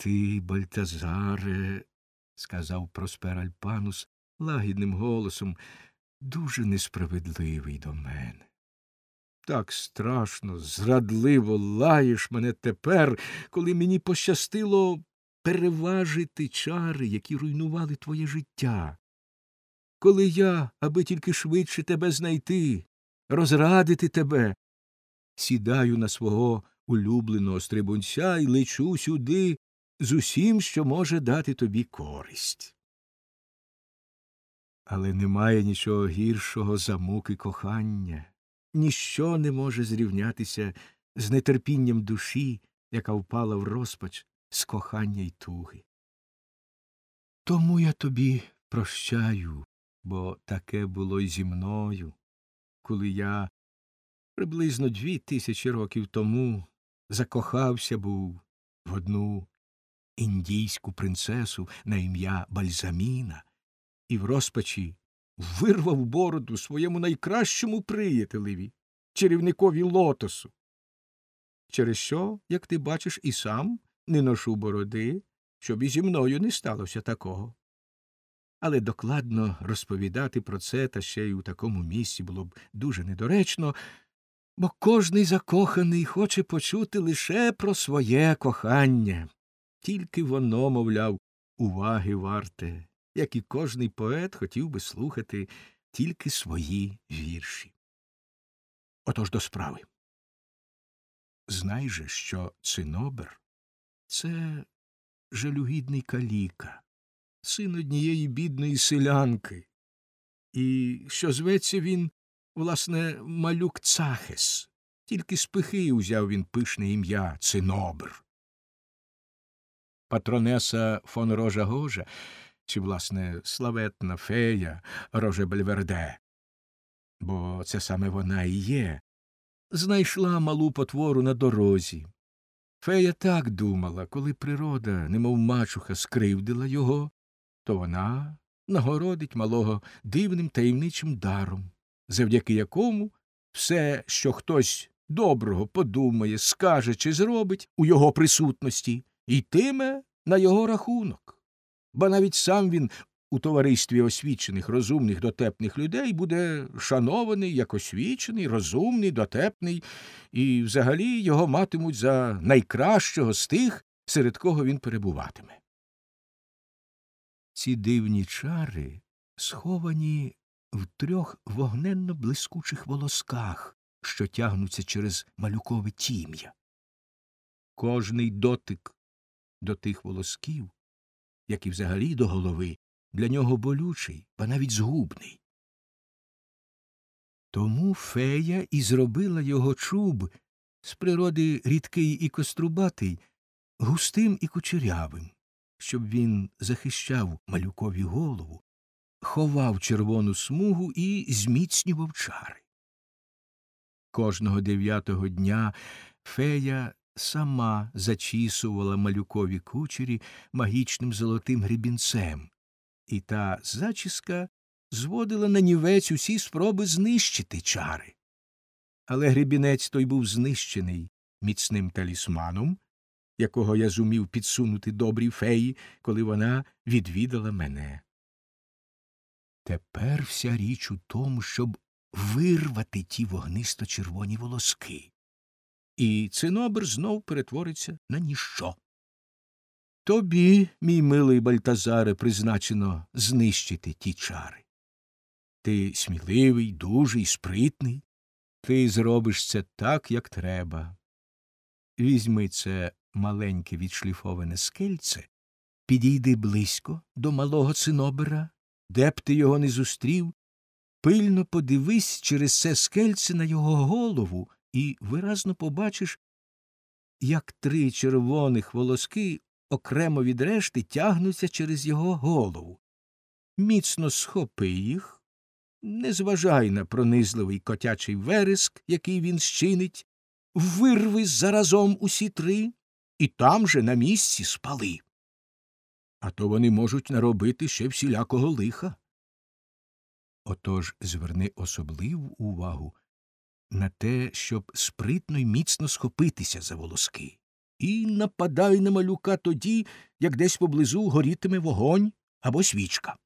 ти, Бальтазаре, сказав Проспер Альпанус лагідним голосом, дуже несправедливий до мене. Так страшно, зрадливо лаєш мене тепер, коли мені пощастило переважити чари, які руйнували твоє життя. Коли я, аби тільки швидше тебе знайти, розрадити тебе, сідаю на свого улюбленого стрибунця і лечу сюди з усім, що може дати тобі користь. Але немає нічого гіршого за муки кохання, ніщо не може зрівнятися з нетерпінням душі, яка впала в розпач з кохання й туги. Тому я тобі прощаю, бо таке було й зі мною, коли я приблизно дві тисячі років тому закохався був в одну індійську принцесу на ім'я Бальзаміна і в розпачі вирвав бороду своєму найкращому приятелеві, чарівникові лотосу. Через що, як ти бачиш, і сам не ношу бороди, щоб і зі мною не сталося такого. Але докладно розповідати про це та ще й у такому місці було б дуже недоречно, бо кожний закоханий хоче почути лише про своє кохання, тільки воно, мовляв, уваги варте, як і кожний поет хотів би слухати тільки свої вірші. Отож до справи. Знай же, що цинобер це жалюгідний каліка, син однієї бідної селянки, і що зветься він, власне, малюк Цахес, тільки з пихи узяв він пишне ім'я Цинобер. Патронеса фон Рожа Гожа, чи, власне, славетна фея Роже Бельверде, бо це саме вона і є, знайшла малу потвору на дорозі. Фея так думала, коли природа, немов мачуха, скривдила його, то вона нагородить малого дивним таємничим даром, завдяки якому все, що хтось доброго подумає, скаже чи зробить у його присутності, йтиме на його рахунок. Бо навіть сам він у товаристві освічених, розумних, дотепних людей буде шанований як освічений, розумний, дотепний, і взагалі його матимуть за найкращого з тих, серед кого він перебуватиме. Ці дивні чари сховані в трьох вогненно блискучих волосках, що тягнуться через малюкове тім'я. Кожний дотик до тих волосків, як і взагалі до голови, для нього болючий, ба навіть згубний. Тому фея і зробила його чуб з природи рідкий і кострубатий, густим і кучерявим, щоб він захищав малюкові голову, ховав червону смугу і зміцнював чари. Кожного дев'ятого дня фея сама зачісувала малюкові кучері магічним золотим грібінцем, і та зачіска зводила на нівець усі спроби знищити чари. Але грібінець той був знищений міцним талісманом, якого я зумів підсунути добрій феї, коли вона відвідала мене. Тепер вся річ у тому, щоб вирвати ті вогнисто червоні волоски, і цинобр знов перетвориться на ніщо. Тобі, мій милий Бальтазаре, призначено знищити ті чари. Ти сміливий, дужий, спритний. Ти зробиш це так, як треба. Візьми це маленьке відшліфоване скельце, підійди близько до малого цинобера, де б ти його не зустрів, пильно подивись через це скельце на його голову і виразно побачиш, як три червоних волоски окремо від решти тягнуться через його голову. Міцно схопи їх, не зважай на пронизливий котячий вереск, який він щинить, вирви заразом усі три і там же на місці спали. А то вони можуть наробити ще всілякого лиха. Отож зверни особливу увагу на те, щоб спритно й міцно схопитися за волоски, і нападай на малюка тоді, як десь поблизу горітиме вогонь або свічка.